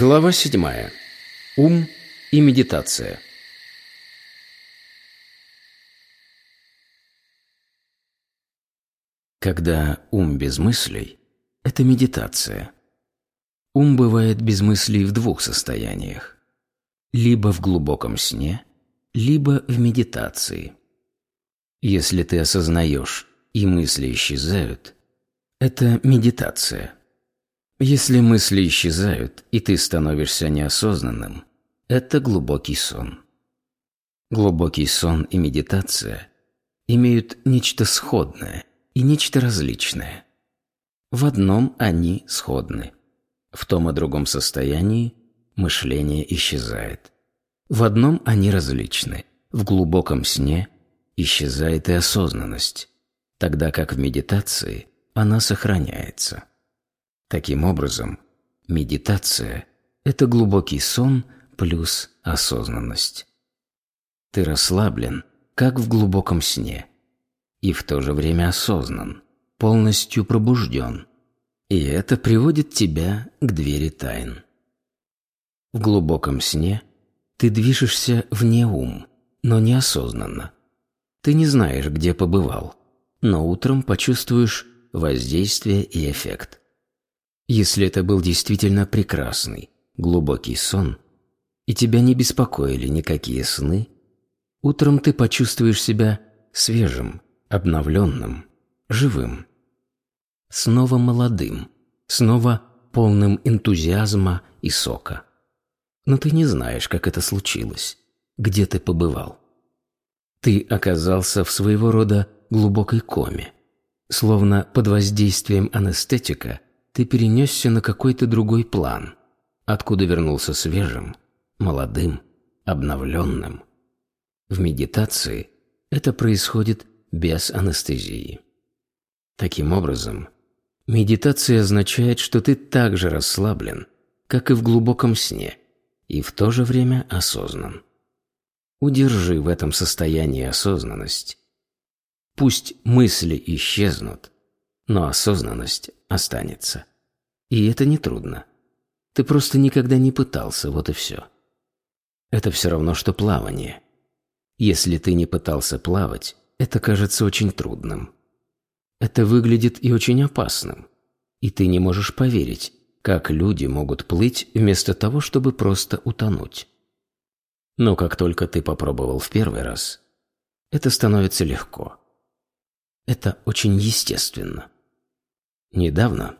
Глава 7. Ум и медитация. Когда ум без мыслей – это медитация. Ум бывает без мыслей в двух состояниях. Либо в глубоком сне, либо в медитации. Если ты осознаешь и мысли исчезают – это медитация – если мысли исчезают, и ты становишься неосознанным, это глубокий сон. Глубокий сон и медитация имеют нечто сходное и нечто различное. В одном они сходны. В том и другом состоянии мышление исчезает. В одном они различны. В глубоком сне исчезает и осознанность, тогда как в медитации она сохраняется. Таким образом, медитация – это глубокий сон плюс осознанность. Ты расслаблен, как в глубоком сне, и в то же время осознан, полностью пробужден, и это приводит тебя к двери тайн. В глубоком сне ты движешься вне ум, но неосознанно. Ты не знаешь, где побывал, но утром почувствуешь воздействие и эффект. Если это был действительно прекрасный, глубокий сон, и тебя не беспокоили никакие сны, утром ты почувствуешь себя свежим, обновленным, живым. Снова молодым, снова полным энтузиазма и сока. Но ты не знаешь, как это случилось, где ты побывал. Ты оказался в своего рода глубокой коме, словно под воздействием анестетика – ты перенесся на какой-то другой план, откуда вернулся свежим, молодым, обновленным. В медитации это происходит без анестезии. Таким образом, медитация означает, что ты так же расслаблен, как и в глубоком сне, и в то же время осознан. Удержи в этом состоянии осознанность. Пусть мысли исчезнут, но осознанность останется. И это не трудно. Ты просто никогда не пытался, вот и все. Это все равно, что плавание. Если ты не пытался плавать, это кажется очень трудным. Это выглядит и очень опасным. И ты не можешь поверить, как люди могут плыть вместо того, чтобы просто утонуть. Но как только ты попробовал в первый раз, это становится легко. Это очень естественно. Недавно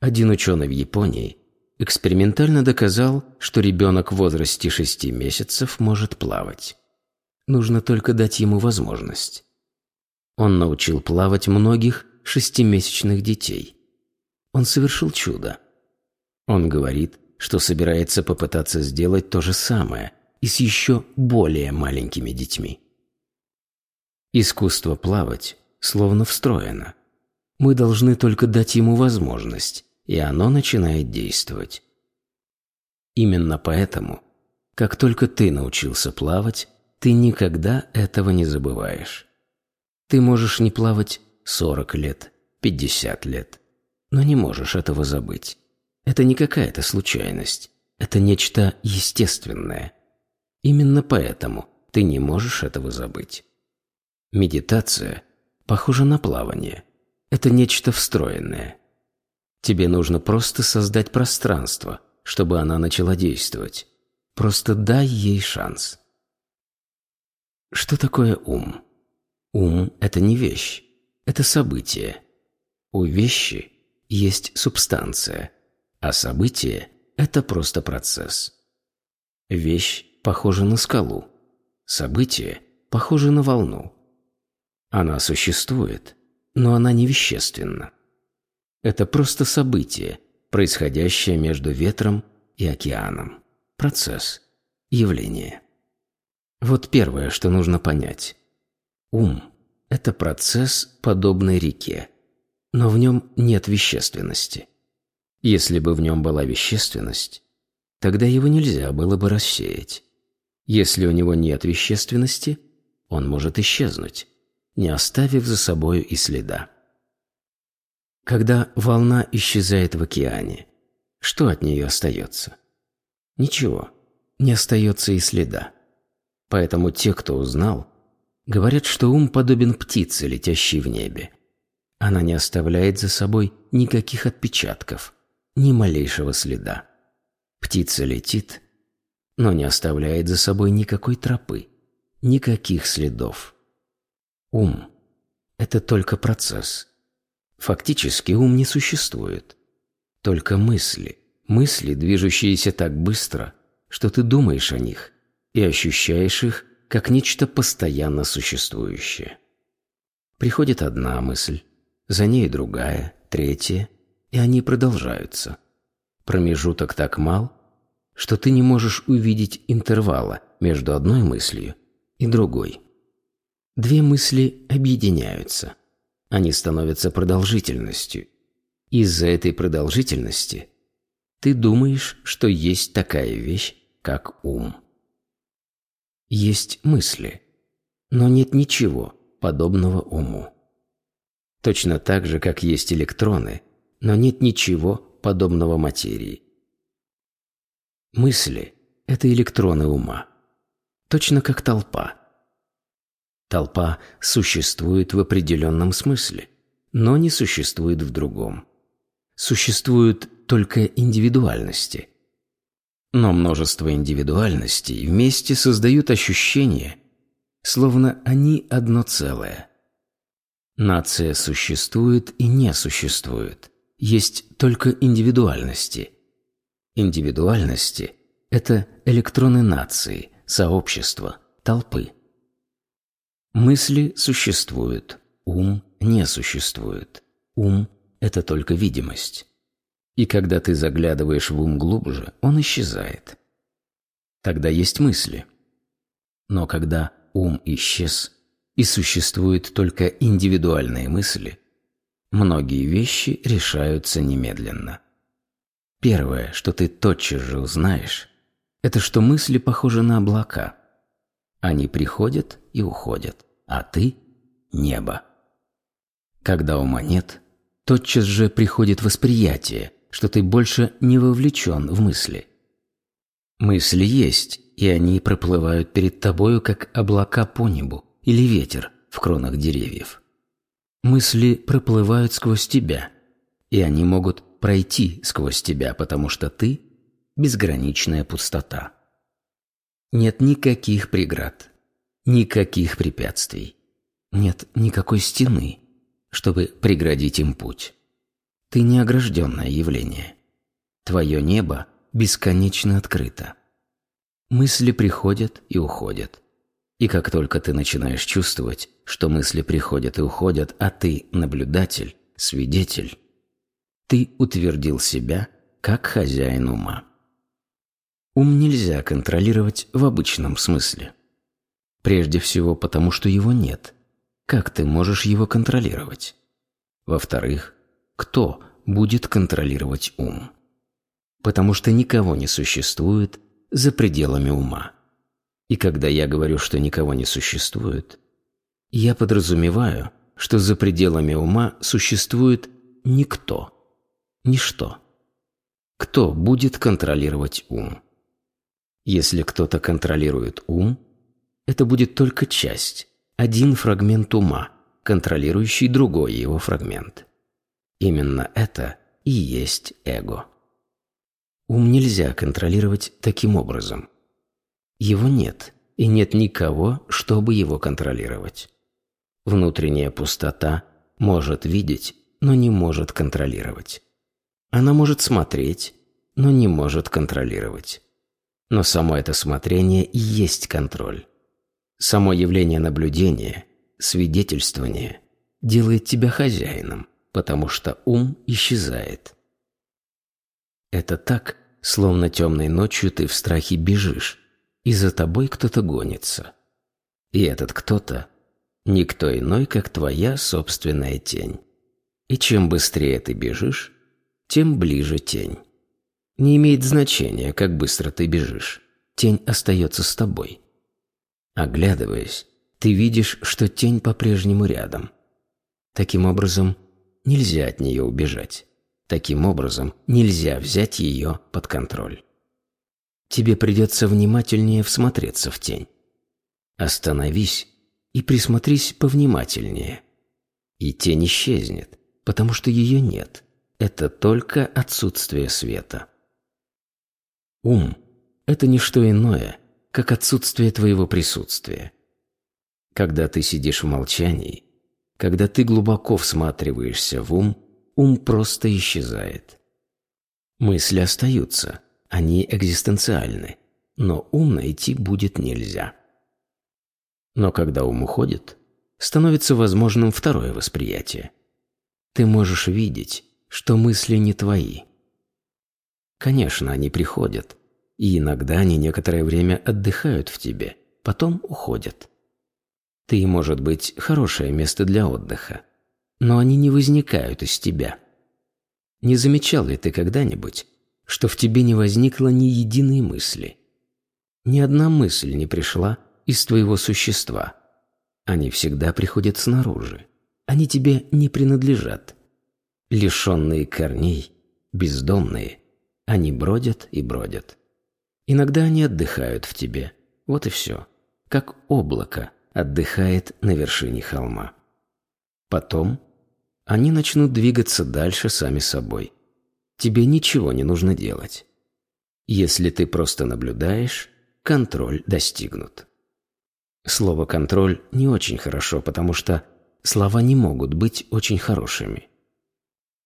один ученый в Японии экспериментально доказал, что ребенок в возрасте 6 месяцев может плавать. Нужно только дать ему возможность. Он научил плавать многих шестимесячных детей. Он совершил чудо. Он говорит, что собирается попытаться сделать то же самое и с еще более маленькими детьми. Искусство плавать словно встроено. Мы должны только дать ему возможность, и оно начинает действовать. Именно поэтому, как только ты научился плавать, ты никогда этого не забываешь. Ты можешь не плавать 40 лет, 50 лет, но не можешь этого забыть. Это не какая-то случайность, это нечто естественное. Именно поэтому ты не можешь этого забыть. Медитация похожа на плавание. Это нечто встроенное. Тебе нужно просто создать пространство, чтобы она начала действовать. Просто дай ей шанс. Что такое ум? Ум – это не вещь, это событие. У вещи есть субстанция, а событие – это просто процесс. Вещь похожа на скалу, событие похоже на волну. Она существует, но она не вещественна. Это просто событие, происходящее между ветром и океаном. Процесс, явление. Вот первое, что нужно понять. Ум – это процесс, подобный реке, но в нем нет вещественности. Если бы в нем была вещественность, тогда его нельзя было бы рассеять. Если у него нет вещественности, он может исчезнуть, не оставив за собою и следа. Когда волна исчезает в океане, что от нее остается? Ничего, не остается и следа. Поэтому те, кто узнал, говорят, что ум подобен птице, летящей в небе. Она не оставляет за собой никаких отпечатков, ни малейшего следа. Птица летит, но не оставляет за собой никакой тропы, никаких следов. Ум – это только процесс. Фактически ум не существует. Только мысли, мысли, движущиеся так быстро, что ты думаешь о них и ощущаешь их как нечто постоянно существующее. Приходит одна мысль, за ней другая, третья, и они продолжаются. Промежуток так мал, что ты не можешь увидеть интервала между одной мыслью и другой. Две мысли объединяются. Они становятся продолжительностью. Из-за этой продолжительности ты думаешь, что есть такая вещь, как ум. Есть мысли, но нет ничего подобного уму. Точно так же, как есть электроны, но нет ничего подобного материи. Мысли – это электроны ума. Точно как толпа. Толпа существует в определенном смысле, но не существует в другом. Существуют только индивидуальности. Но множество индивидуальностей вместе создают ощущение, словно они одно целое. Нация существует и не существует. Есть только индивидуальности. Индивидуальности – это электроны нации, сообщества, толпы. Мысли существуют, ум не существует. Ум – это только видимость. И когда ты заглядываешь в ум глубже, он исчезает. Тогда есть мысли. Но когда ум исчез и существуют только индивидуальные мысли, многие вещи решаются немедленно. Первое, что ты тотчас же узнаешь, это что мысли похожи на облака. Они приходят и уходят, а ты – небо. Когда ума нет, тотчас же приходит восприятие – что ты больше не вовлечен в мысли. Мысли есть, и они проплывают перед тобою, как облака по небу или ветер в кронах деревьев. Мысли проплывают сквозь тебя, и они могут пройти сквозь тебя, потому что ты – безграничная пустота. Нет никаких преград, никаких препятствий, нет никакой стены, чтобы преградить им путь. Ты не явление. Твое небо бесконечно открыто. Мысли приходят и уходят. И как только ты начинаешь чувствовать, что мысли приходят и уходят, а ты наблюдатель, свидетель, ты утвердил себя как хозяин ума. Ум нельзя контролировать в обычном смысле. Прежде всего потому, что его нет. Как ты можешь его контролировать? Во-вторых, кто будет контролировать ум. Потому что никого не существует за пределами ума. И когда я говорю, что никого не существует, я подразумеваю, что за пределами ума существует никто, ничто. Кто будет контролировать ум? Если кто-то контролирует ум, это будет только часть, один фрагмент ума, контролирующий другой его фрагмент. Именно это и есть эго. Ум нельзя контролировать таким образом. Его нет, и нет никого, чтобы его контролировать. Внутренняя пустота может видеть, но не может контролировать. Она может смотреть, но не может контролировать. Но само это смотрение и есть контроль. Само явление наблюдения, свидетельствования делает тебя хозяином потому что ум исчезает. Это так, словно темной ночью ты в страхе бежишь, и за тобой кто-то гонится. И этот кто-то – никто иной, как твоя собственная тень. И чем быстрее ты бежишь, тем ближе тень. Не имеет значения, как быстро ты бежишь. Тень остается с тобой. Оглядываясь, ты видишь, что тень по-прежнему рядом. Таким образом, Нельзя от нее убежать. Таким образом, нельзя взять ее под контроль. тебе придется внимательнее всмотреться в тень. Остановись и присмотрись повнимательнее. И тень исчезнет, потому что ее нет. Это только отсутствие света. Ум – это не что иное, как отсутствие твоего присутствия. Когда ты сидишь в молчании, когда ты глубоко всматриваешься в ум, ум просто исчезает. Мысли остаются, они экзистенциальны, но ум найти будет нельзя. Но когда ум уходит, становится возможным второе восприятие. Ты можешь видеть, что мысли не твои. Конечно, они приходят, и иногда они некоторое время отдыхают в тебе, потом уходят. Ты, может быть, хорошее место для отдыха, но они не возникают из тебя. Не замечал ли ты когда-нибудь, что в тебе не возникло ни единой мысли? Ни одна мысль не пришла из твоего существа. Они всегда приходят снаружи. Они тебе не принадлежат. Лишенные корней, бездомные, они бродят и бродят. Иногда они отдыхают в тебе. Вот и все. Как облако отдыхает на вершине холма. Потом они начнут двигаться дальше сами собой. Тебе ничего не нужно делать. Если ты просто наблюдаешь, контроль достигнут. Слово «контроль» не очень хорошо, потому что слова не могут быть очень хорошими.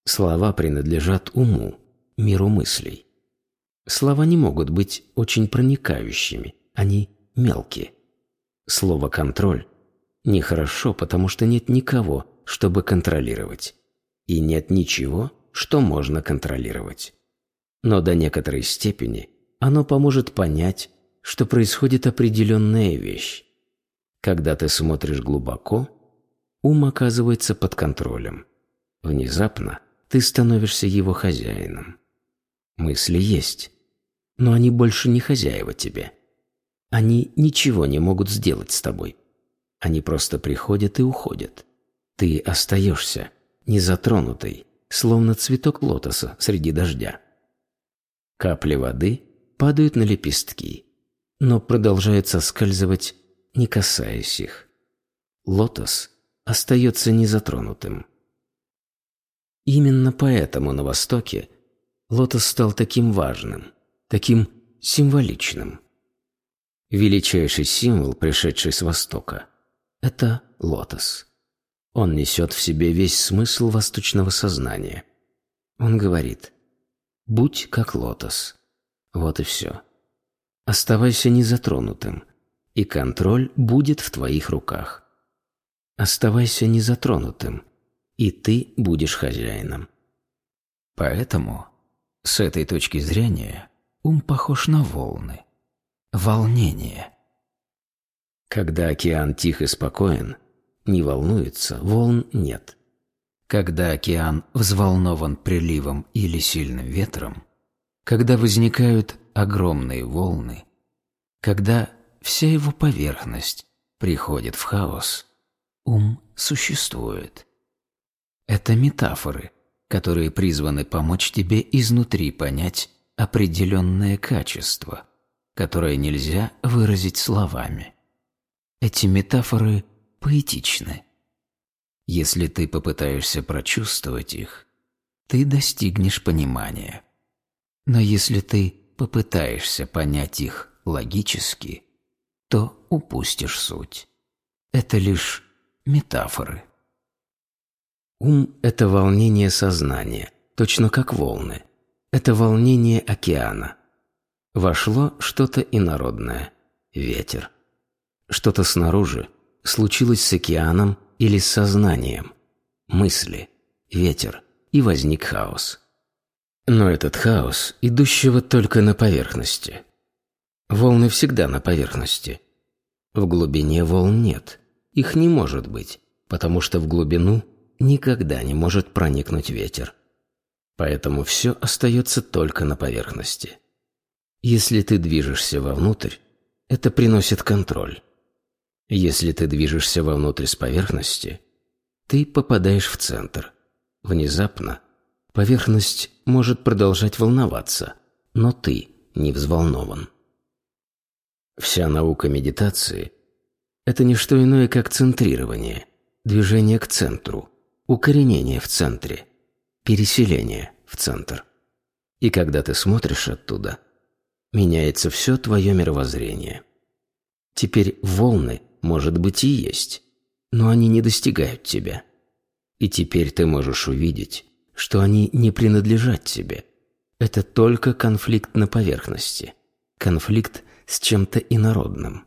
Слова принадлежат уму, миру мыслей. Слова не могут быть очень проникающими, они мелкие. Слово «контроль» нехорошо, потому что нет никого, чтобы контролировать. И нет ничего, что можно контролировать. Но до некоторой степени оно поможет понять, что происходит определенная вещь. Когда ты смотришь глубоко, ум оказывается под контролем. Внезапно ты становишься его хозяином. Мысли есть, но они больше не хозяева тебе. Они ничего не могут сделать с тобой. Они просто приходят и уходят. Ты остаешься, незатронутый, словно цветок лотоса среди дождя. Капли воды падают на лепестки, но продолжают соскальзывать, не касаясь их. Лотос остается незатронутым. Именно поэтому на Востоке лотос стал таким важным, таким символичным. Величайший символ, пришедший с Востока, это лотос. Он несет в себе весь смысл восточного сознания. Он говорит «Будь как лотос». Вот и все. Оставайся незатронутым, и контроль будет в твоих руках. Оставайся незатронутым, и ты будешь хозяином. Поэтому, с этой точки зрения, ум похож на волны – Волнение. Когда океан тих и спокоен, не волнуется, волн нет. Когда океан взволнован приливом или сильным ветром, когда возникают огромные волны, когда вся его поверхность приходит в хаос, ум существует. Это метафоры, которые призваны помочь тебе изнутри понять определенное качество – которое нельзя выразить словами. Эти метафоры поэтичны. Если ты попытаешься прочувствовать их, ты достигнешь понимания. Но если ты попытаешься понять их логически, то упустишь суть. Это лишь метафоры. Ум – это волнение сознания, точно как волны. Это волнение океана – Вошло что-то инородное. Ветер. Что-то снаружи случилось с океаном или с сознанием. Мысли. Ветер. И возник хаос. Но этот хаос, идущего только на поверхности. Волны всегда на поверхности. В глубине волн нет. Их не может быть, потому что в глубину никогда не может проникнуть ветер. Поэтому все остается только на поверхности. Если ты движешься вовнутрь, это приносит контроль. Если ты движешься вовнутрь с поверхности, ты попадаешь в центр. Внезапно поверхность может продолжать волноваться, но ты не взволнован. Вся наука медитации – это не что иное, как центрирование, движение к центру, укоренение в центре, переселение в центр. И когда ты смотришь оттуда, меняется все твое мировоззрение. Теперь волны, может быть, и есть, но они не достигают тебя. И теперь ты можешь увидеть, что они не принадлежат тебе. Это только конфликт на поверхности, конфликт с чем-то инородным.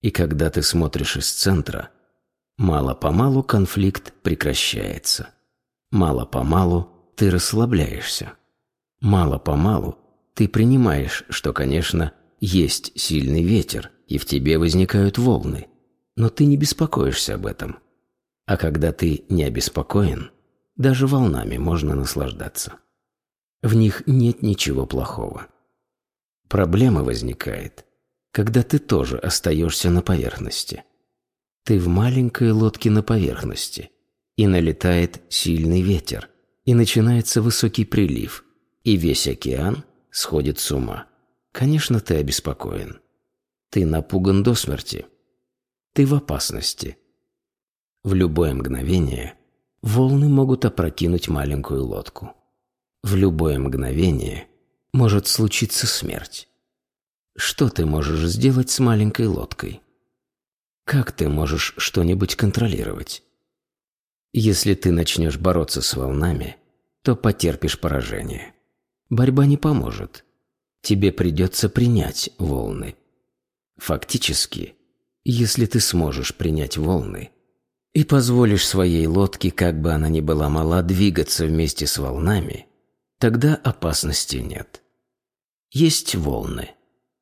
И когда ты смотришь из центра, мало-помалу конфликт прекращается. Мало-помалу ты расслабляешься. Мало-помалу ты принимаешь, что, конечно, есть сильный ветер, и в тебе возникают волны, но ты не беспокоишься об этом. А когда ты не обеспокоен, даже волнами можно наслаждаться. В них нет ничего плохого. Проблема возникает, когда ты тоже остаешься на поверхности. Ты в маленькой лодке на поверхности, и налетает сильный ветер, и начинается высокий прилив, и весь океан сходит с ума. Конечно, ты обеспокоен. Ты напуган до смерти. Ты в опасности. В любое мгновение волны могут опрокинуть маленькую лодку. В любое мгновение может случиться смерть. Что ты можешь сделать с маленькой лодкой? Как ты можешь что-нибудь контролировать? Если ты начнешь бороться с волнами, то потерпишь поражение. Борьба не поможет. Тебе придется принять волны. Фактически, если ты сможешь принять волны и позволишь своей лодке, как бы она ни была мала, двигаться вместе с волнами, тогда опасности нет. Есть волны.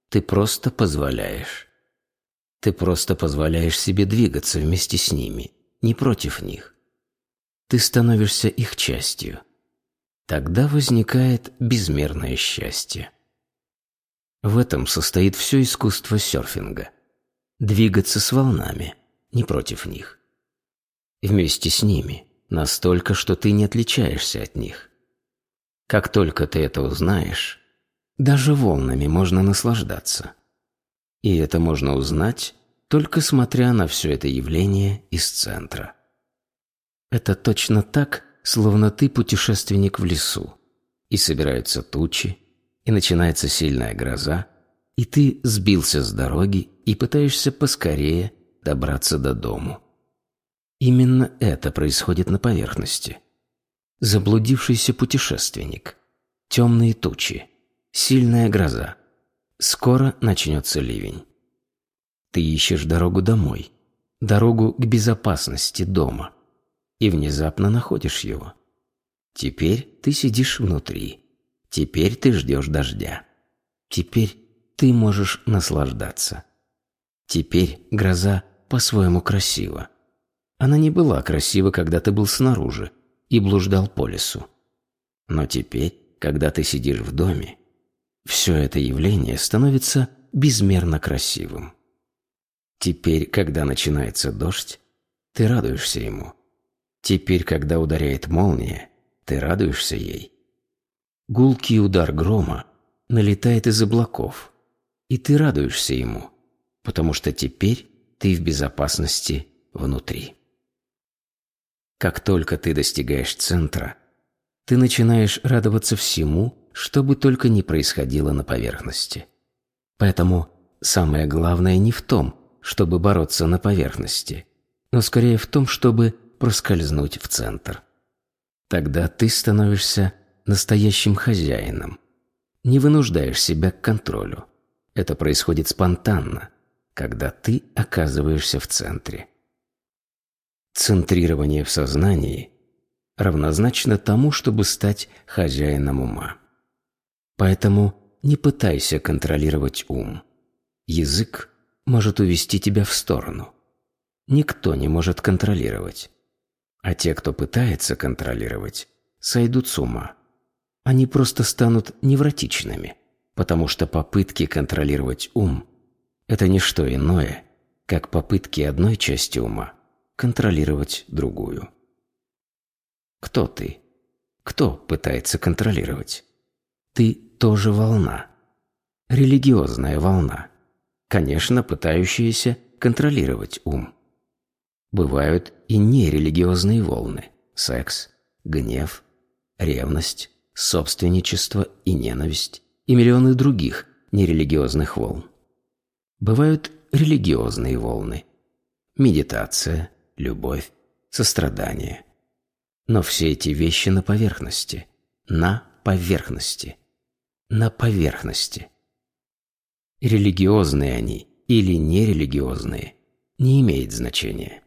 Ты просто позволяешь. Ты просто позволяешь себе двигаться вместе с ними, не против них. Ты становишься их частью – Тогда возникает безмерное счастье. В этом состоит все искусство серфинга. Двигаться с волнами, не против них. Вместе с ними, настолько, что ты не отличаешься от них. Как только ты это узнаешь, даже волнами можно наслаждаться. И это можно узнать, только смотря на все это явление из центра. Это точно так, словно ты путешественник в лесу, и собираются тучи, и начинается сильная гроза, и ты сбился с дороги и пытаешься поскорее добраться до дому. Именно это происходит на поверхности. Заблудившийся путешественник, темные тучи, сильная гроза. Скоро начнется ливень. Ты ищешь дорогу домой, дорогу к безопасности дома – и внезапно находишь его. Теперь ты сидишь внутри. Теперь ты ждешь дождя. Теперь ты можешь наслаждаться. Теперь гроза по-своему красива. Она не была красива, когда ты был снаружи и блуждал по лесу. Но теперь, когда ты сидишь в доме, все это явление становится безмерно красивым. Теперь, когда начинается дождь, ты радуешься ему – Теперь, когда ударяет молния, ты радуешься ей. Гулкий удар грома налетает из облаков, и ты радуешься ему, потому что теперь ты в безопасности внутри. Как только ты достигаешь центра, ты начинаешь радоваться всему, что бы только ни происходило на поверхности. Поэтому самое главное не в том, чтобы бороться на поверхности, но скорее в том, чтобы проскользнуть в центр. Тогда ты становишься настоящим хозяином. Не вынуждаешь себя к контролю. Это происходит спонтанно, когда ты оказываешься в центре. Центрирование в сознании равнозначно тому, чтобы стать хозяином ума. Поэтому не пытайся контролировать ум. Язык может увести тебя в сторону. Никто не может контролировать. А те, кто пытается контролировать, сойдут с ума. Они просто станут невротичными, потому что попытки контролировать ум – это не что иное, как попытки одной части ума контролировать другую. Кто ты? Кто пытается контролировать? Ты тоже волна. Религиозная волна. конечно, пытающиеся контролировать ум. Бывают и нерелигиозные волны – секс, гнев, ревность, собственничество и ненависть, и миллионы других нерелигиозных волн. Бывают религиозные волны – медитация, любовь, сострадание. Но все эти вещи на поверхности, на поверхности, на поверхности. Религиозные они или нерелигиозные не имеет значения.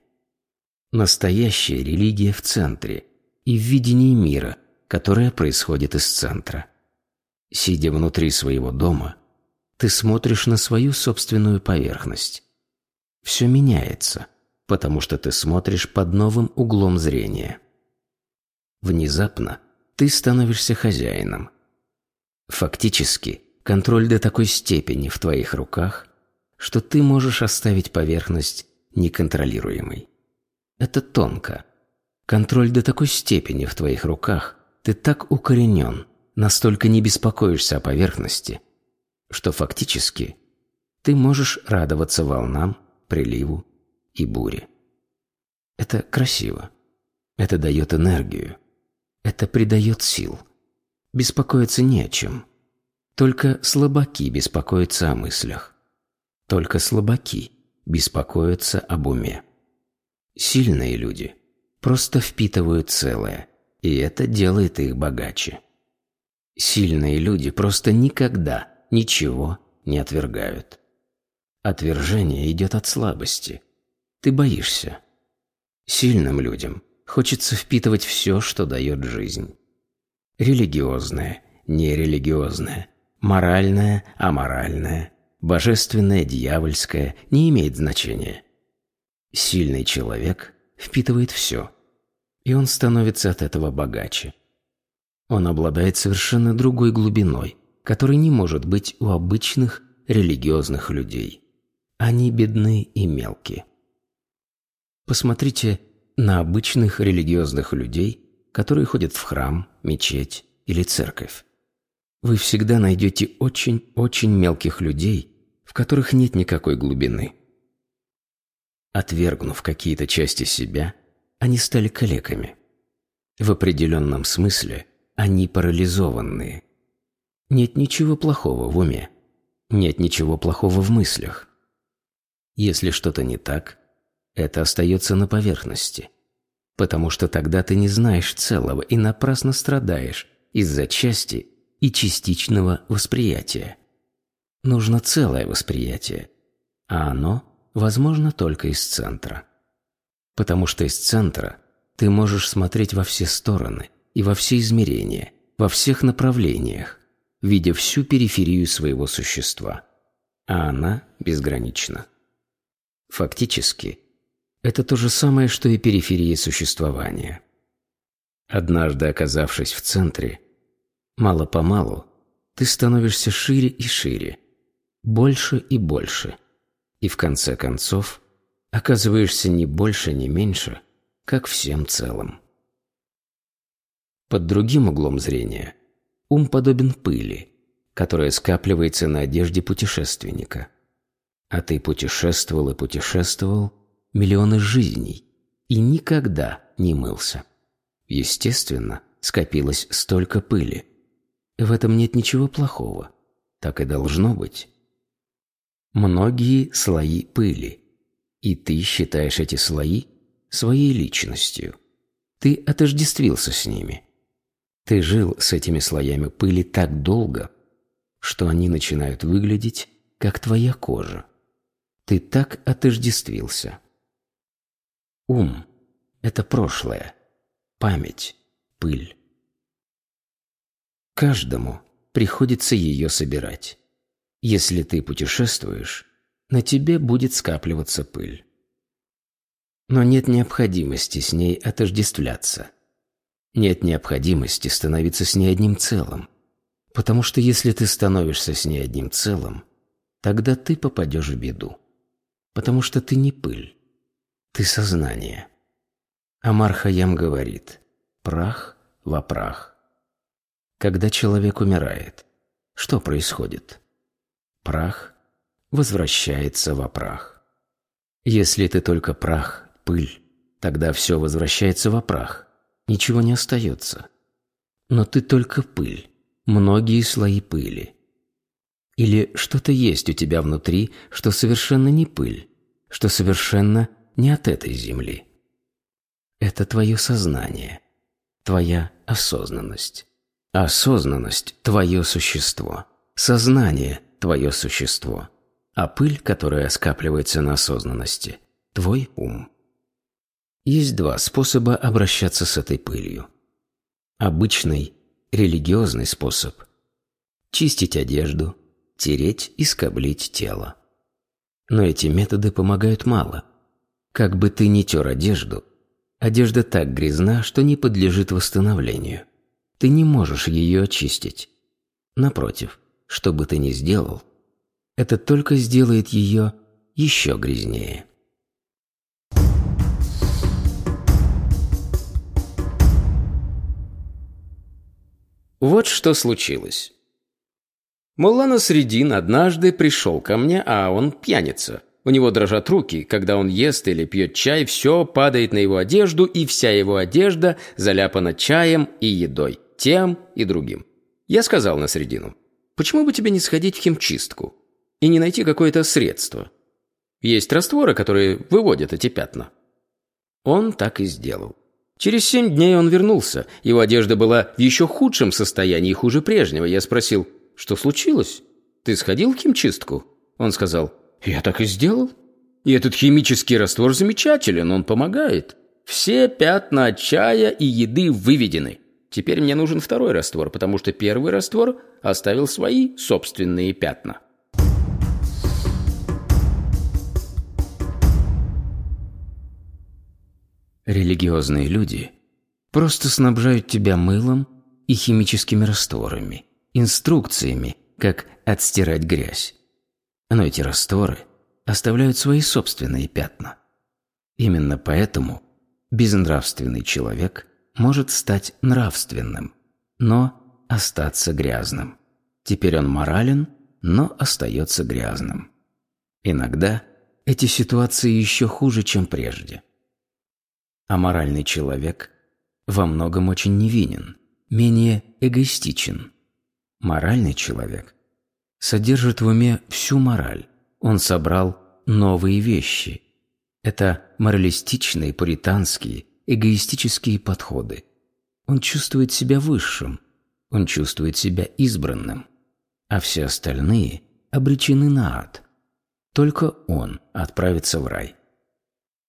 Настоящая религия в центре и в видении мира, которое происходит из центра. Сидя внутри своего дома, ты смотришь на свою собственную поверхность. Все меняется, потому что ты смотришь под новым углом зрения. Внезапно ты становишься хозяином. Фактически, контроль до такой степени в твоих руках, что ты можешь оставить поверхность неконтролируемой. Это тонко. Контроль до такой степени в твоих руках, ты так укоренен, настолько не беспокоишься о поверхности, что фактически ты можешь радоваться волнам, приливу и буре. Это красиво. Это дает энергию. Это придает сил. Беспокоиться не о чем. Только слабаки беспокоятся о мыслях. Только слабаки беспокоятся об уме. Сильные люди просто впитывают целое, и это делает их богаче. Сильные люди просто никогда ничего не отвергают. Отвержение идет от слабости. Ты боишься. Сильным людям хочется впитывать все, что дает жизнь. Религиозное, нерелигиозное, моральное, аморальное, божественное, дьявольское не имеет значения. Сильный человек впитывает все, и он становится от этого богаче. Он обладает совершенно другой глубиной, которой не может быть у обычных религиозных людей. Они бедны и мелкие. Посмотрите на обычных религиозных людей, которые ходят в храм, мечеть или церковь. Вы всегда найдете очень-очень мелких людей, в которых нет никакой глубины. Отвергнув какие-то части себя, они стали калеками. В определенном смысле они парализованные. Нет ничего плохого в уме. Нет ничего плохого в мыслях. Если что-то не так, это остается на поверхности. Потому что тогда ты не знаешь целого и напрасно страдаешь из-за части и частичного восприятия. Нужно целое восприятие, а оно возможно только из центра. Потому что из центра ты можешь смотреть во все стороны и во все измерения, во всех направлениях, видя всю периферию своего существа, а она безгранична. Фактически, это то же самое, что и периферия существования. Однажды оказавшись в центре, мало-помалу ты становишься шире и шире – больше и больше, и в конце концов оказываешься не больше, не меньше, как всем целым. Под другим углом зрения ум подобен пыли, которая скапливается на одежде путешественника. А ты путешествовал и путешествовал миллионы жизней и никогда не мылся. Естественно, скопилось столько пыли. В этом нет ничего плохого. Так и должно быть многие слои пыли, и ты считаешь эти слои своей личностью. Ты отождествился с ними. Ты жил с этими слоями пыли так долго, что они начинают выглядеть, как твоя кожа. Ты так отождествился. Ум – это прошлое, память, пыль. Каждому приходится ее собирать. Если ты путешествуешь, на тебе будет скапливаться пыль. Но нет необходимости с ней отождествляться. Нет необходимости становиться с ней одним целым. Потому что если ты становишься с ней одним целым, тогда ты попадешь в беду. Потому что ты не пыль. Ты сознание. Амар Хаям говорит «прах во прах». Когда человек умирает, что происходит? Прах возвращается во прах. Если ты только прах, пыль, тогда все возвращается во прах, ничего не остается. Но ты только пыль, многие слои пыли. Или что-то есть у тебя внутри, что совершенно не пыль, что совершенно не от этой земли. Это твое сознание, твоя осознанность. Осознанность – твое существо. Сознание – твое существо. А пыль, которая скапливается на осознанности – твой ум. Есть два способа обращаться с этой пылью. Обычный, религиозный способ – чистить одежду, тереть и скоблить тело. Но эти методы помогают мало. Как бы ты ни тер одежду, одежда так грязна, что не подлежит восстановлению. Ты не можешь ее очистить. Напротив, что бы ты ни сделал, это только сделает ее еще грязнее. Вот что случилось. Муллана Средин однажды пришел ко мне, а он пьяница. У него дрожат руки, когда он ест или пьет чай, все падает на его одежду, и вся его одежда заляпана чаем и едой, тем и другим. Я сказал на Средину, почему бы тебе не сходить в химчистку и не найти какое-то средство? Есть растворы, которые выводят эти пятна. Он так и сделал. Через семь дней он вернулся. Его одежда была в еще худшем состоянии, хуже прежнего. Я спросил, что случилось? Ты сходил в химчистку? Он сказал, я так и сделал. И этот химический раствор замечателен, он помогает. Все пятна от чая и еды выведены. Теперь мне нужен второй раствор, потому что первый раствор оставил свои собственные пятна. Религиозные люди просто снабжают тебя мылом и химическими растворами, инструкциями, как отстирать грязь. Но эти растворы оставляют свои собственные пятна. Именно поэтому безнравственный человек может стать нравственным, но остаться грязным. Теперь он морален, но остается грязным. Иногда эти ситуации еще хуже, чем прежде – а моральный человек во многом очень невинен, менее эгоистичен. Моральный человек содержит в уме всю мораль. Он собрал новые вещи. Это моралистичные, пуританские, эгоистические подходы. Он чувствует себя высшим, он чувствует себя избранным, а все остальные обречены на ад. Только он отправится в рай.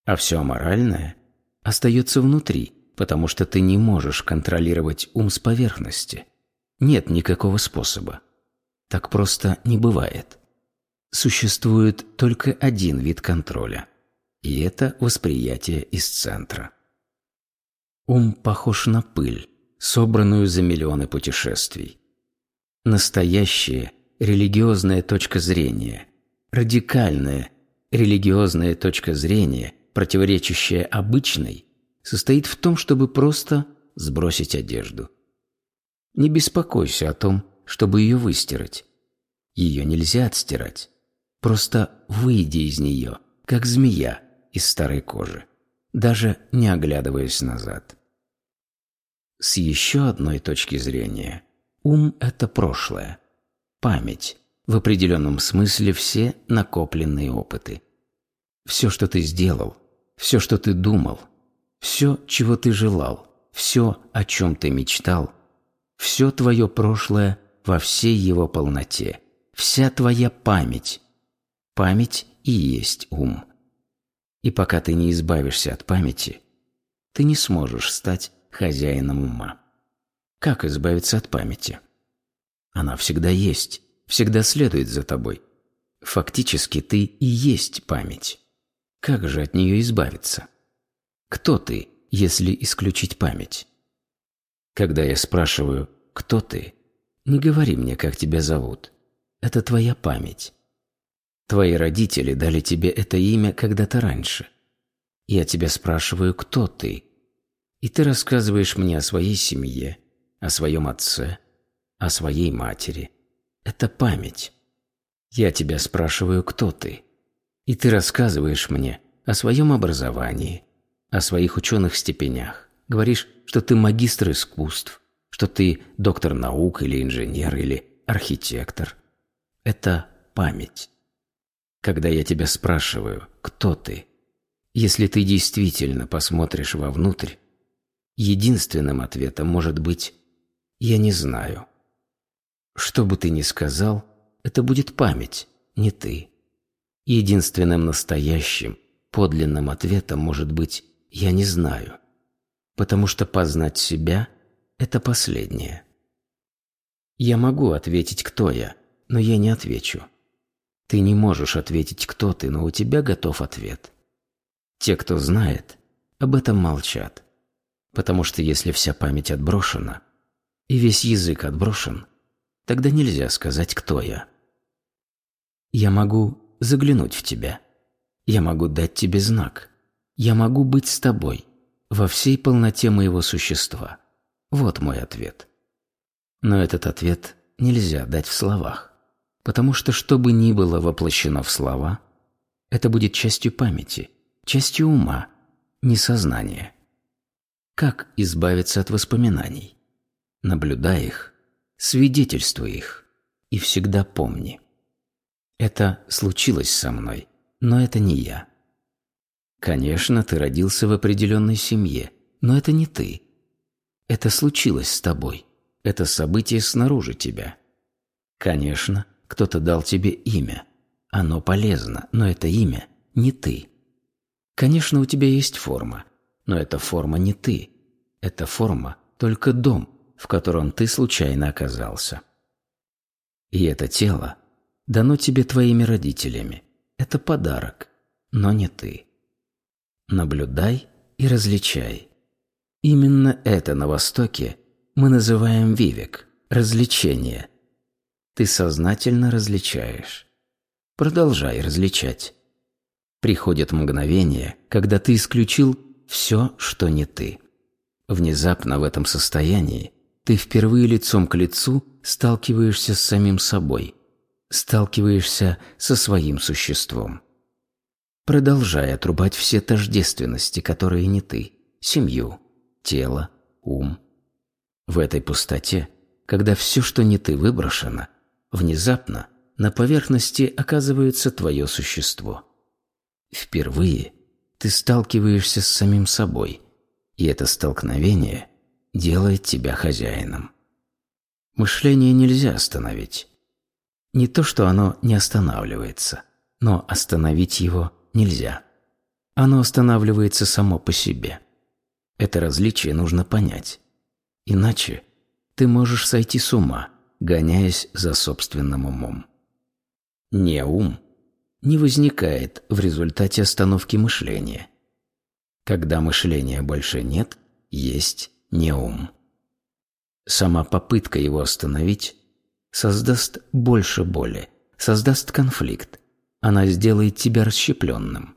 А все моральное остается внутри, потому что ты не можешь контролировать ум с поверхности. Нет никакого способа. Так просто не бывает. Существует только один вид контроля, и это восприятие из центра. Ум похож на пыль, собранную за миллионы путешествий. Настоящая религиозная точка зрения, радикальная религиозная точка зрения противоречащая обычной, состоит в том, чтобы просто сбросить одежду. Не беспокойся о том, чтобы ее выстирать. Ее нельзя отстирать. Просто выйди из нее, как змея из старой кожи, даже не оглядываясь назад. С еще одной точки зрения, ум – это прошлое, память, в определенном смысле все накопленные опыты. Все, что ты сделал, все, что ты думал, все, чего ты желал, все, о чем ты мечтал, все твое прошлое во всей его полноте, вся твоя память. Память и есть ум. И пока ты не избавишься от памяти, ты не сможешь стать хозяином ума. Как избавиться от памяти? Она всегда есть, всегда следует за тобой. Фактически ты и есть память. Как же от нее избавиться? Кто ты, если исключить память? Когда я спрашиваю «Кто ты?», не говори мне, как тебя зовут. Это твоя память. Твои родители дали тебе это имя когда-то раньше. Я тебя спрашиваю «Кто ты?», и ты рассказываешь мне о своей семье, о своем отце, о своей матери. Это память. Я тебя спрашиваю, кто ты. И ты рассказываешь мне о своем образовании, о своих ученых степенях. Говоришь, что ты магистр искусств, что ты доктор наук или инженер или архитектор. Это память. Когда я тебя спрашиваю, кто ты, если ты действительно посмотришь вовнутрь, единственным ответом может быть «я не знаю». Что бы ты ни сказал, это будет память, не ты. Единственным настоящим, подлинным ответом может быть «я не знаю», потому что познать себя – это последнее. Я могу ответить, кто я, но я не отвечу. Ты не можешь ответить, кто ты, но у тебя готов ответ. Те, кто знает, об этом молчат. Потому что если вся память отброшена, и весь язык отброшен, тогда нельзя сказать, кто я. Я могу заглянуть в тебя. Я могу дать тебе знак. Я могу быть с тобой во всей полноте моего существа. Вот мой ответ. Но этот ответ нельзя дать в словах, потому что что бы ни было воплощено в слова, это будет частью памяти, частью ума, не сознания. Как избавиться от воспоминаний? Наблюдай их, свидетельствуй их и всегда помни. Это случилось со мной, но это не я. Конечно, ты родился в определенной семье, но это не ты. Это случилось с тобой. Это событие снаружи тебя. Конечно, кто-то дал тебе имя. Оно полезно, но это имя не ты. Конечно, у тебя есть форма, но эта форма не ты. Эта форма – только дом, в котором ты случайно оказался. И это тело дано тебе твоими родителями. Это подарок, но не ты. Наблюдай и различай. Именно это на Востоке – мы называем вивек – развлечение. Ты сознательно различаешь. Продолжай различать. Приходит мгновение, когда ты исключил все, что не ты. Внезапно в этом состоянии ты впервые лицом к лицу сталкиваешься с самим собой, сталкиваешься со своим существом. Продолжай отрубать все тождественности, которые не ты, семью, тело, ум, в этой пустоте, когда все, что не ты, выброшено, внезапно на поверхности оказывается твое существо. Впервые ты сталкиваешься с самим собой, и это столкновение делает тебя хозяином. Мышление нельзя остановить. Не то, что оно не останавливается, но остановить его нельзя. Оно останавливается само по себе. Это различие нужно понять. Иначе ты можешь сойти с ума, гоняясь за собственным умом. Не ум не возникает в результате остановки мышления. Когда мышления больше нет, есть не ум. Сама попытка его остановить создаст больше боли, создаст конфликт. Она сделает тебя расщепленным.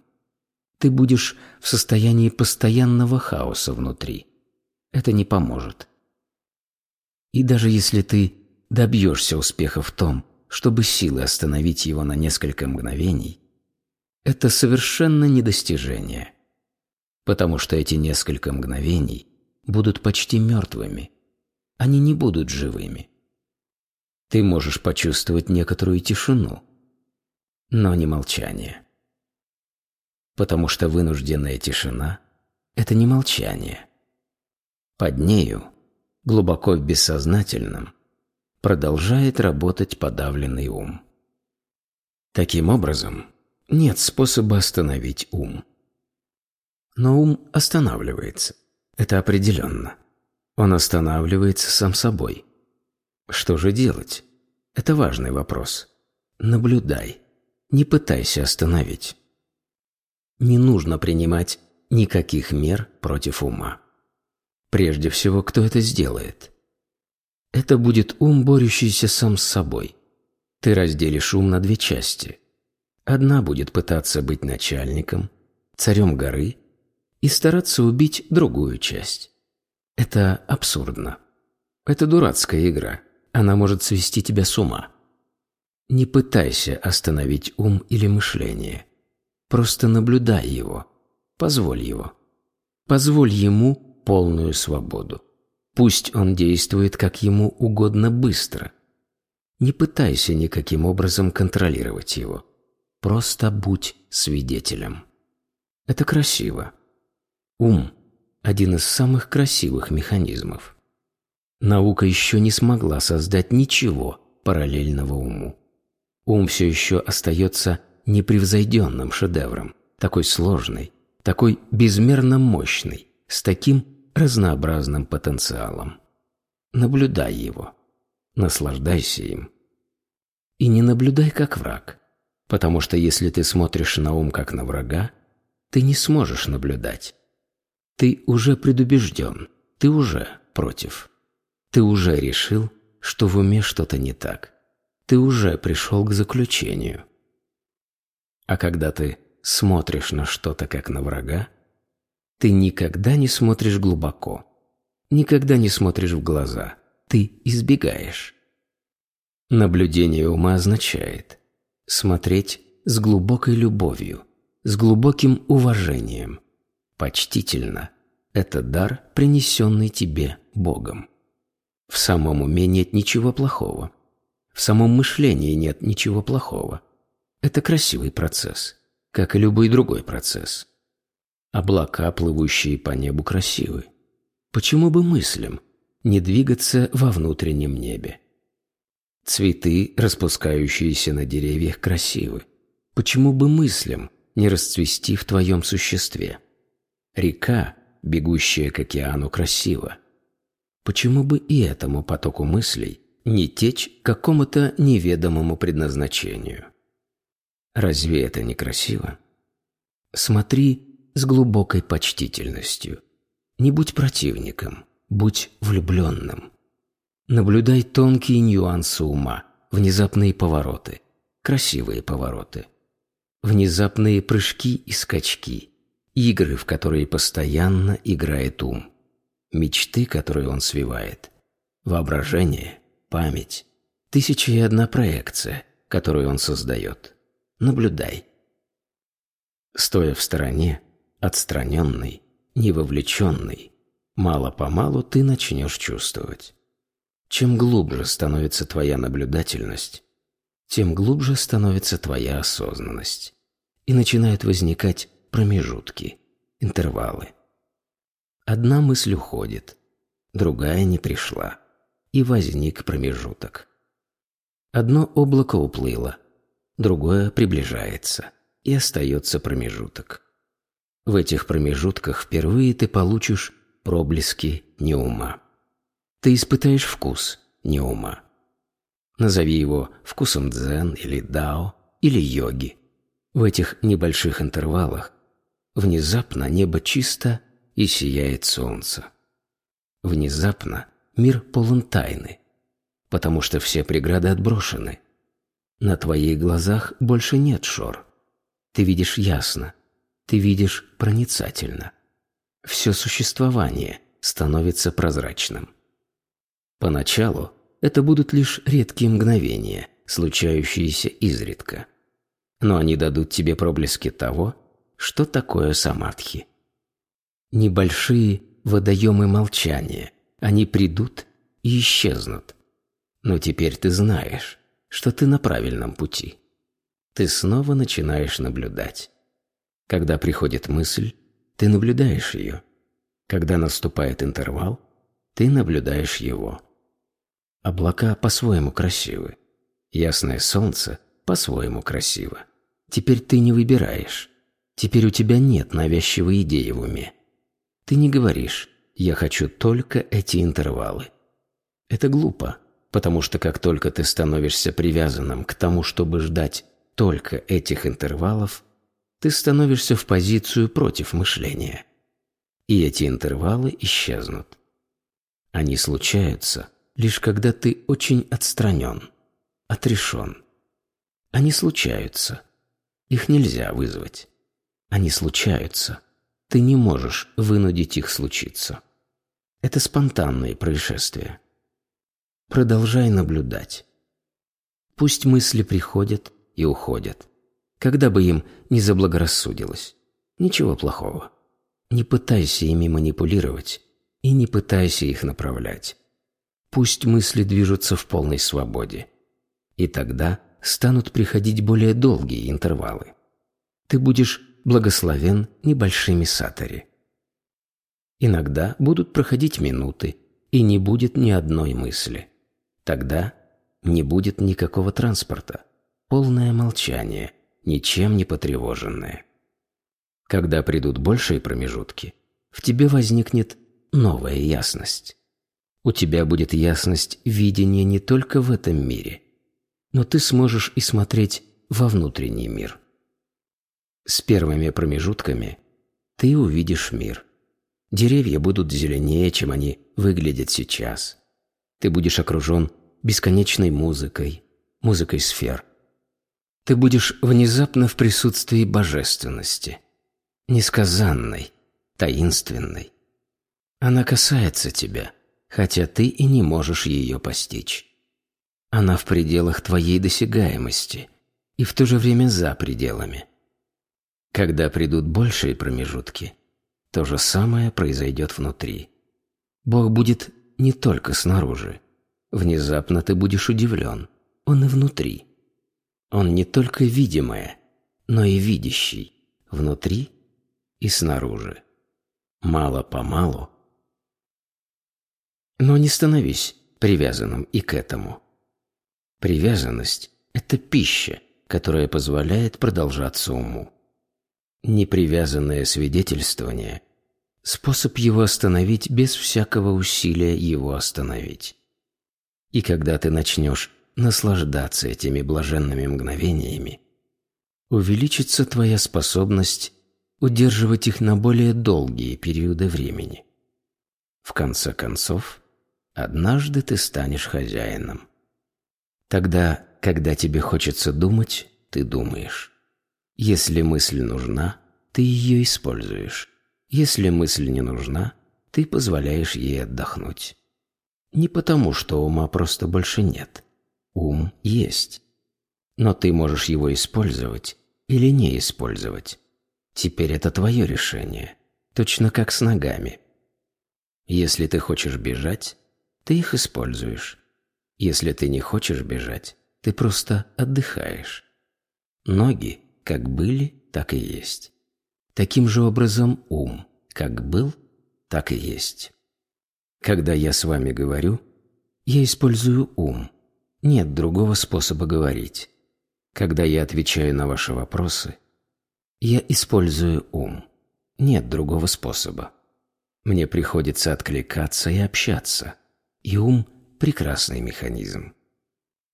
Ты будешь в состоянии постоянного хаоса внутри. Это не поможет. И даже если ты добьешься успеха в том, чтобы силы остановить его на несколько мгновений, это совершенно недостижение, потому что эти несколько мгновений будут почти мертвыми, они не будут живыми. Ты можешь почувствовать некоторую тишину, но не молчание. Потому что вынужденная тишина – это не молчание. Под нею глубоко в бессознательном, продолжает работать подавленный ум. Таким образом, нет способа остановить ум. Но ум останавливается. Это определенно. Он останавливается сам собой. Что же делать? Это важный вопрос. Наблюдай. Не пытайся остановить. Не нужно принимать никаких мер против ума. Прежде всего, кто это сделает? Это будет ум, борющийся сам с собой. Ты разделишь ум на две части. Одна будет пытаться быть начальником, царем горы, и стараться убить другую часть. Это абсурдно. Это дурацкая игра. Она может свести тебя с ума. Не пытайся остановить ум или мышление. Просто наблюдай его. Позволь его. Позволь ему полную свободу. Пусть он действует как ему угодно быстро. Не пытайся никаким образом контролировать его. Просто будь свидетелем. Это красиво. Ум – один из самых красивых механизмов. Наука еще не смогла создать ничего параллельного уму. Ум все еще остается непревзойденным шедевром, такой сложный, такой безмерно мощный, с таким разнообразным потенциалом. Наблюдай его, наслаждайся им. И не наблюдай как враг, потому что если ты смотришь на ум как на врага, ты не сможешь наблюдать. Ты уже предубежден, ты уже против. Ты уже решил, что в уме что-то не так. Ты уже пришел к заключению. А когда ты смотришь на что-то как на врага, ты никогда не смотришь глубоко, никогда не смотришь в глаза, ты избегаешь. Наблюдение ума означает смотреть с глубокой любовью, с глубоким уважением, почтительно. Это дар, принесенный тебе Богом. В самом уме нет ничего плохого. В самом мышлении нет ничего плохого. Это красивый процесс, как и любой другой процесс. Облака, плывущие по небу, красивы. Почему бы мыслям не двигаться во внутреннем небе? Цветы, распускающиеся на деревьях, красивы. Почему бы мыслям не расцвести в твоем существе? Река, бегущая к океану, красива. Почему бы и этому потоку мыслей не течь к какому-то неведомому предназначению? Разве это не красиво? Смотри с глубокой почтительностью. Не будь противником, будь влюбленным. Наблюдай тонкие нюансы ума, внезапные повороты, красивые повороты. Внезапные прыжки и скачки, игры, в которые постоянно играет ум мечты, которые он свивает, воображение, память, тысяча и одна проекция, которую он создает. Наблюдай. Стоя в стороне, отстраненный, невовлеченный, мало-помалу ты начнешь чувствовать. Чем глубже становится твоя наблюдательность, тем глубже становится твоя осознанность. И начинают возникать промежутки, интервалы – Одна мысль уходит, другая не пришла, и возник промежуток. Одно облако уплыло, другое приближается, и остается промежуток. В этих промежутках впервые ты получишь проблески неума. Ты испытаешь вкус неума. Назови его вкусом дзен или дао или йоги. В этих небольших интервалах внезапно небо чисто и сияет солнце. Внезапно мир полон тайны, потому что все преграды отброшены. На твоих глазах больше нет шор. Ты видишь ясно, ты видишь проницательно. Все существование становится прозрачным. Поначалу это будут лишь редкие мгновения, случающиеся изредка. Но они дадут тебе проблески того, что такое самадхи небольшие водоемы молчания. Они придут и исчезнут. Но теперь ты знаешь, что ты на правильном пути. Ты снова начинаешь наблюдать. Когда приходит мысль, ты наблюдаешь ее. Когда наступает интервал, ты наблюдаешь его. Облака по-своему красивы. Ясное солнце по-своему красиво. Теперь ты не выбираешь. Теперь у тебя нет навязчивой идеи в уме. Ты не говоришь «я хочу только эти интервалы». Это глупо, потому что как только ты становишься привязанным к тому, чтобы ждать только этих интервалов, ты становишься в позицию против мышления. И эти интервалы исчезнут. Они случаются лишь когда ты очень отстранен, отрешен. Они случаются. Их нельзя вызвать. Они случаются – ты не можешь вынудить их случиться. Это спонтанные происшествия. Продолжай наблюдать. Пусть мысли приходят и уходят, когда бы им не заблагорассудилось. Ничего плохого. Не пытайся ими манипулировать и не пытайся их направлять. Пусть мысли движутся в полной свободе. И тогда станут приходить более долгие интервалы. Ты будешь благословен небольшими сатари. Иногда будут проходить минуты, и не будет ни одной мысли. Тогда не будет никакого транспорта. Полное молчание, ничем не потревоженное. Когда придут большие промежутки, в тебе возникнет новая ясность. У тебя будет ясность видения не только в этом мире, но ты сможешь и смотреть во внутренний мир. С первыми промежутками ты увидишь мир. Деревья будут зеленее, чем они выглядят сейчас. Ты будешь окружен бесконечной музыкой, музыкой сфер. Ты будешь внезапно в присутствии божественности, несказанной, таинственной. Она касается тебя, хотя ты и не можешь ее постичь. Она в пределах твоей досягаемости и в то же время за пределами. Когда придут большие промежутки, то же самое произойдет внутри. Бог будет не только снаружи. Внезапно ты будешь удивлен. Он и внутри. Он не только видимое, но и видящий. Внутри и снаружи. Мало-помалу. Но не становись привязанным и к этому. Привязанность – это пища, которая позволяет продолжаться уму. Непривязанное свидетельствование – способ его остановить без всякого усилия его остановить. И когда ты начнешь наслаждаться этими блаженными мгновениями, увеличится твоя способность удерживать их на более долгие периоды времени. В конце концов, однажды ты станешь хозяином. Тогда, когда тебе хочется думать, ты думаешь. Если мысль нужна, ты ее используешь. Если мысль не нужна, ты позволяешь ей отдохнуть. Не потому, что ума просто больше нет. Ум есть. Но ты можешь его использовать или не использовать. Теперь это твое решение. Точно как с ногами. Если ты хочешь бежать, ты их используешь. Если ты не хочешь бежать, ты просто отдыхаешь. Ноги как были, так и есть. Таким же образом ум как был, так и есть. Когда я с вами говорю, я использую ум. Нет другого способа говорить. Когда я отвечаю на ваши вопросы, я использую ум. Нет другого способа. Мне приходится откликаться и общаться. И ум – прекрасный механизм.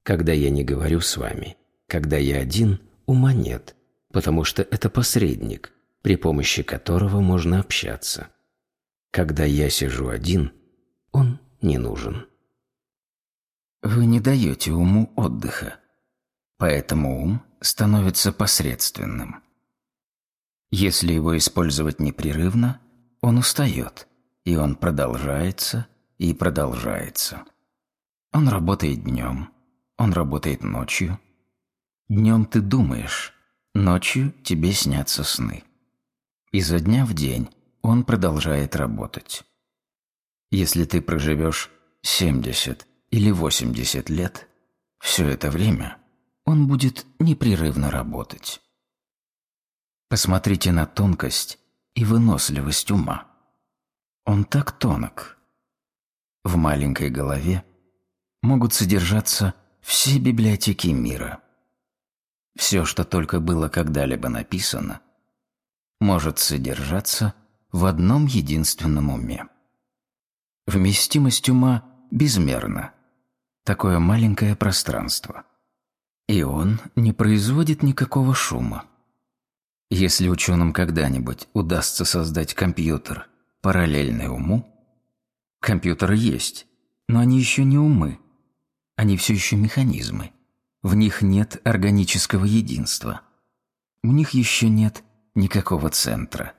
Когда я не говорю с вами, когда я один, ума нет, потому что это посредник, при помощи которого можно общаться. Когда я сижу один – он не нужен. Вы не даете уму отдыха, поэтому ум становится посредственным. Если его использовать непрерывно, он устает, и он продолжается и продолжается. Он работает днем, он работает ночью. Днем ты думаешь, ночью тебе снятся сны. Изо дня в день он продолжает работать. Если ты проживешь 70 или 80 лет, все это время он будет непрерывно работать. Посмотрите на тонкость и выносливость ума. Он так тонок. В маленькой голове могут содержаться все библиотеки мира. Все, что только было когда-либо написано, может содержаться в одном единственном уме. Вместимость ума безмерна. Такое маленькое пространство. И он не производит никакого шума. Если ученым когда-нибудь удастся создать компьютер, параллельный уму, компьютеры есть, но они еще не умы. Они все еще механизмы. В них нет органического единства. У них еще нет никакого центра.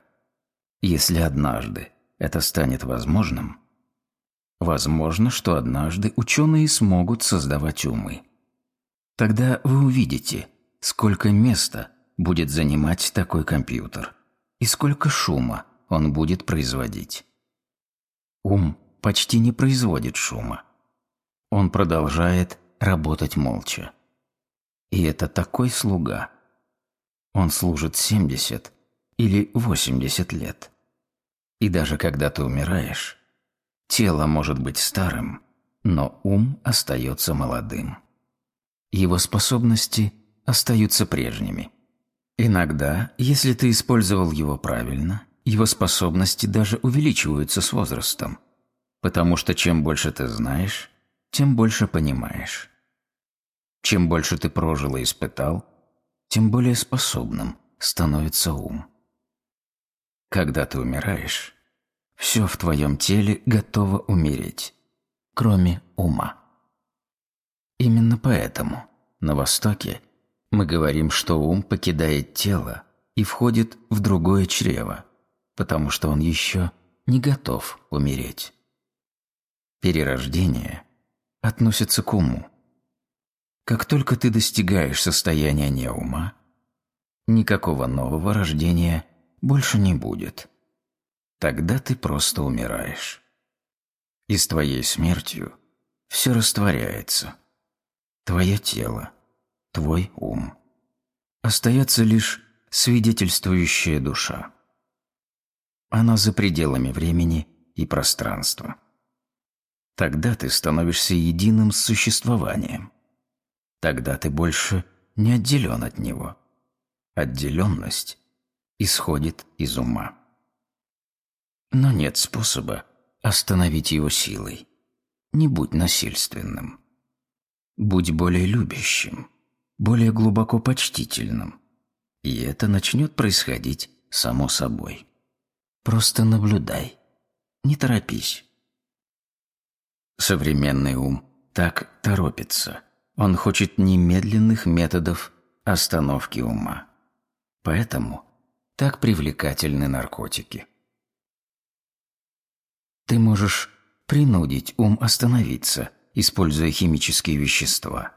Если однажды это станет возможным – Возможно, что однажды ученые смогут создавать умы. Тогда вы увидите, сколько места будет занимать такой компьютер и сколько шума он будет производить. Ум почти не производит шума. Он продолжает работать молча. И это такой слуга. Он служит 70 или 80 лет. И даже когда ты умираешь, тело может быть старым, но ум остается молодым. Его способности остаются прежними. Иногда, если ты использовал его правильно, его способности даже увеличиваются с возрастом, потому что чем больше ты знаешь, тем больше понимаешь. Чем больше ты прожил и испытал, тем более способным становится ум. Когда ты умираешь, все в твоем теле готово умереть, кроме ума. Именно поэтому на Востоке мы говорим, что ум покидает тело и входит в другое чрево, потому что он еще не готов умереть. Перерождение относится к уму. Как только ты достигаешь состояния неума, никакого нового рождения больше не будет. Тогда ты просто умираешь. И с твоей смертью все растворяется. Твое тело, твой ум. Остается лишь свидетельствующая душа. Она за пределами времени и пространства. Тогда ты становишься единым с существованием. Тогда ты больше не отделен от него. Отделенность исходит из ума. Но нет способа остановить его силой. Не будь насильственным. Будь более любящим, более глубоко почтительным. И это начнет происходить само собой. Просто наблюдай. Не торопись. Современный ум так торопится. Он хочет немедленных методов остановки ума. Поэтому так привлекательны наркотики. Ты можешь принудить ум остановиться, используя химические вещества.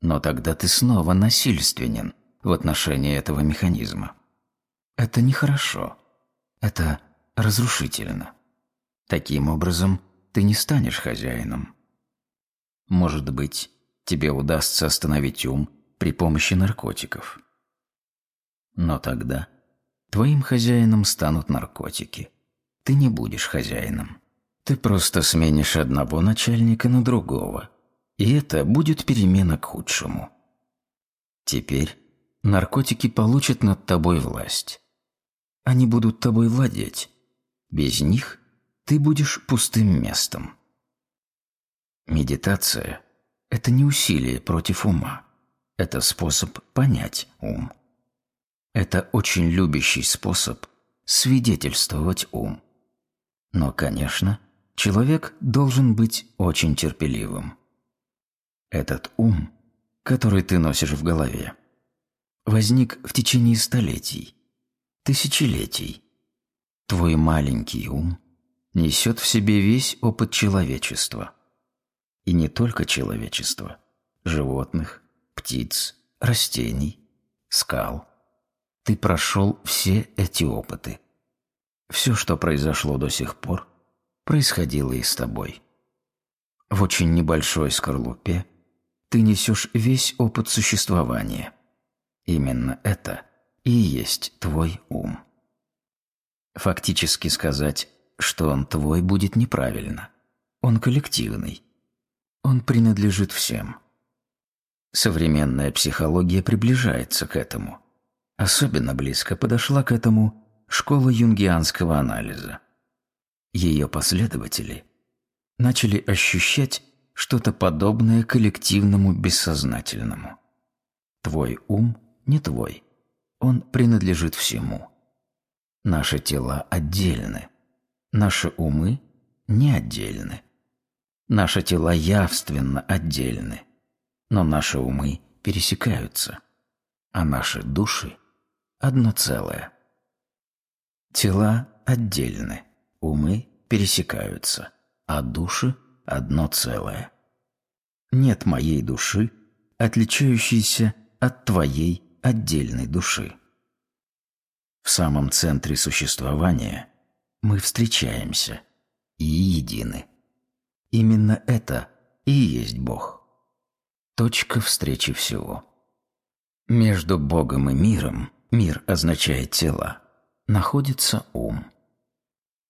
Но тогда ты снова насильственен в отношении этого механизма. Это нехорошо. Это разрушительно. Таким образом, ты не станешь хозяином. Может быть, тебе удастся остановить ум при помощи наркотиков. Но тогда твоим хозяином станут наркотики – ты не будешь хозяином. Ты просто сменишь одного начальника на другого, и это будет перемена к худшему. Теперь наркотики получат над тобой власть. Они будут тобой владеть. Без них ты будешь пустым местом. Медитация – это не усилие против ума. Это способ понять ум. Это очень любящий способ свидетельствовать ум. Но, конечно, человек должен быть очень терпеливым. Этот ум, который ты носишь в голове, возник в течение столетий, тысячелетий. Твой маленький ум несет в себе весь опыт человечества. И не только человечества, животных, птиц, растений, скал. Ты прошел все эти опыты – все, что произошло до сих пор, происходило и с тобой. В очень небольшой скорлупе ты несешь весь опыт существования. Именно это и есть твой ум. Фактически сказать, что он твой, будет неправильно. Он коллективный. Он принадлежит всем. Современная психология приближается к этому. Особенно близко подошла к этому школа юнгианского анализа. Ее последователи начали ощущать что-то подобное коллективному бессознательному. Твой ум не твой, он принадлежит всему. Наши тела отдельны, наши умы не отдельны. Наши тела явственно отдельны, но наши умы пересекаются, а наши души – одно целое – Тела отдельны, умы пересекаются, а души – одно целое. Нет моей души отличающийся от твоей отдельной души. В самом центре существования мы встречаемся и едины. Именно это и есть Бог. Точка встречи всего. Между Богом и миром, мир означает тела, находится ум.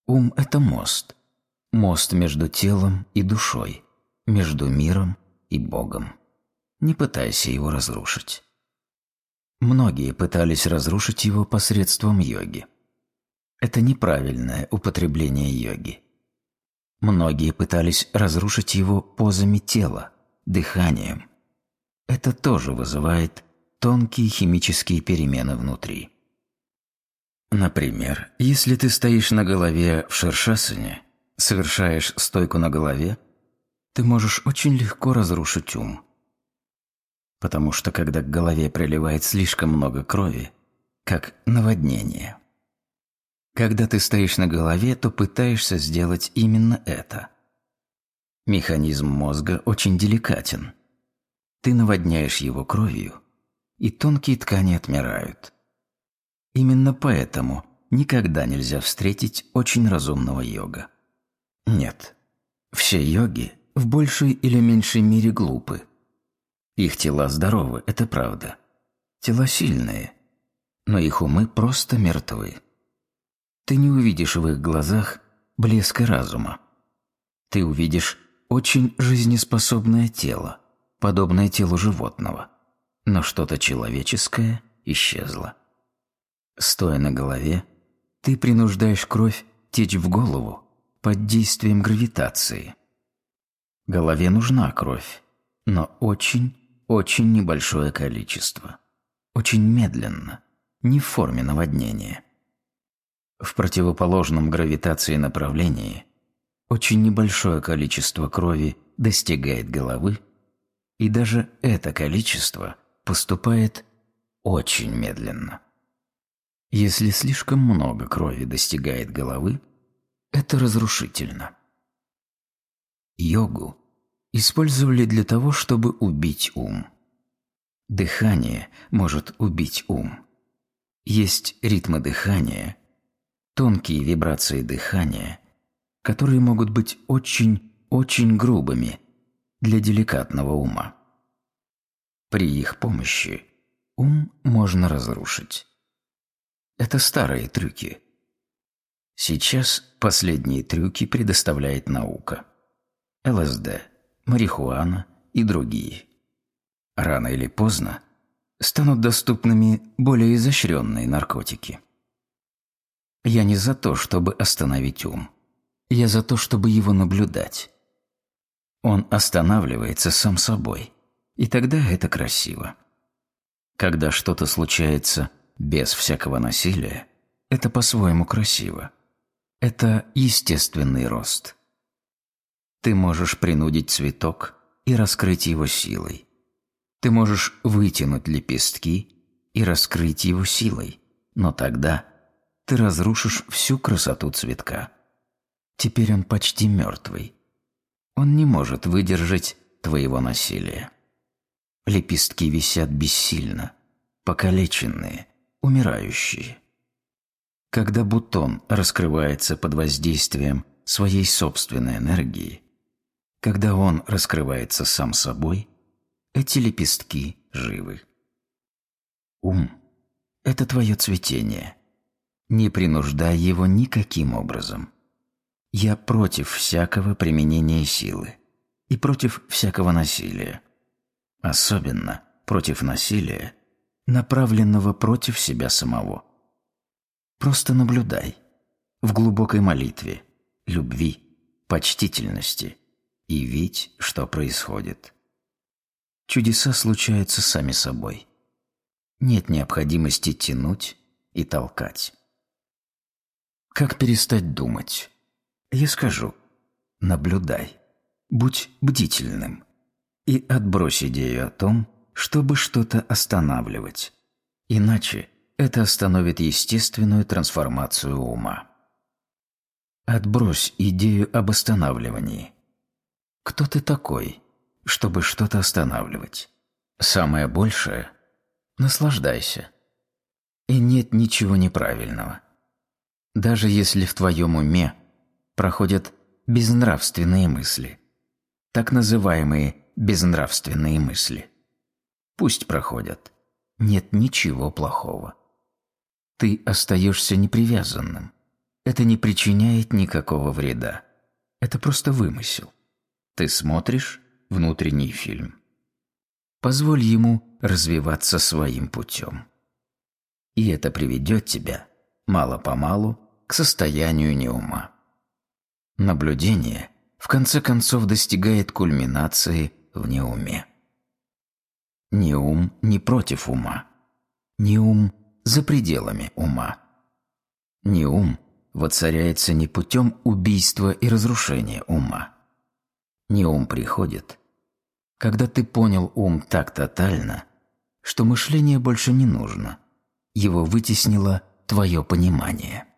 Ум – это мост. Мост между телом и душой, между миром и Богом. Не пытайся его разрушить. Многие пытались разрушить его посредством йоги. Это неправильное употребление йоги. Многие пытались разрушить его позами тела, дыханием. Это тоже вызывает тонкие химические перемены внутри. Например, если ты стоишь на голове в шершасане, совершаешь стойку на голове, ты можешь очень легко разрушить ум. Потому что когда к голове приливает слишком много крови, как наводнение. Когда ты стоишь на голове, то пытаешься сделать именно это. Механизм мозга очень деликатен. Ты наводняешь его кровью, и тонкие ткани отмирают. Именно поэтому никогда нельзя встретить очень разумного йога. Нет, все йоги в большей или меньшей мере глупы. Их тела здоровы, это правда. Тела сильные, но их умы просто мертвы. Ты не увидишь в их глазах блеска разума. Ты увидишь очень жизнеспособное тело, подобное телу животного, но что-то человеческое исчезло. Стоя на голове, ты принуждаешь кровь течь в голову под действием гравитации. Голове нужна кровь, но очень, очень небольшое количество. Очень медленно, не в форме наводнения. В противоположном гравитации направлении очень небольшое количество крови достигает головы, и даже это количество поступает очень медленно. Если слишком много крови достигает головы, это разрушительно. Йогу использовали для того, чтобы убить ум. Дыхание может убить ум. Есть ритмы дыхания, тонкие вибрации дыхания, которые могут быть очень-очень грубыми для деликатного ума. При их помощи ум можно разрушить. Это старые трюки. Сейчас последние трюки предоставляет наука. ЛСД, марихуана и другие. Рано или поздно станут доступными более изощренные наркотики. Я не за то, чтобы остановить ум. Я за то, чтобы его наблюдать. Он останавливается сам собой, и тогда это красиво. Когда что-то случается без всякого насилия, это по-своему красиво. Это естественный рост. Ты можешь принудить цветок и раскрыть его силой. Ты можешь вытянуть лепестки и раскрыть его силой, но тогда ты разрушишь всю красоту цветка. Теперь он почти мертвый. Он не может выдержать твоего насилия. Лепестки висят бессильно, покалеченные, умирающие. Когда бутон раскрывается под воздействием своей собственной энергии, когда он раскрывается сам собой, эти лепестки живы. Ум – это твое цветение. Не принуждай его никаким образом. Я против всякого применения силы и против всякого насилия. Особенно против насилия, направленного против себя самого. Просто наблюдай в глубокой молитве, любви, почтительности и видь, что происходит. Чудеса случаются сами собой. Нет необходимости тянуть и толкать. Как перестать думать? Я скажу, наблюдай, будь бдительным и отбрось идею о том, чтобы что-то останавливать. Иначе это остановит естественную трансформацию ума. Отбрось идею об останавливании. Кто ты такой, чтобы что-то останавливать? Самое большее – наслаждайся. И нет ничего неправильного. Даже если в твоем уме проходят безнравственные мысли, так называемые безнравственные мысли. Пусть проходят. Нет ничего плохого. Ты остаешься непривязанным. Это не причиняет никакого вреда. Это просто вымысел. Ты смотришь внутренний фильм. Позволь ему развиваться своим путем. И это приведет тебя, мало-помалу, к состоянию неума. Наблюдение, в конце концов, достигает кульминации в неуме. Неум не против ума. Неум за пределами ума. Неум воцаряется не путем убийства и разрушения ума. Неум приходит, когда ты понял ум так тотально, что мышление больше не нужно, его вытеснило твое понимание.